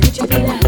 could you be like?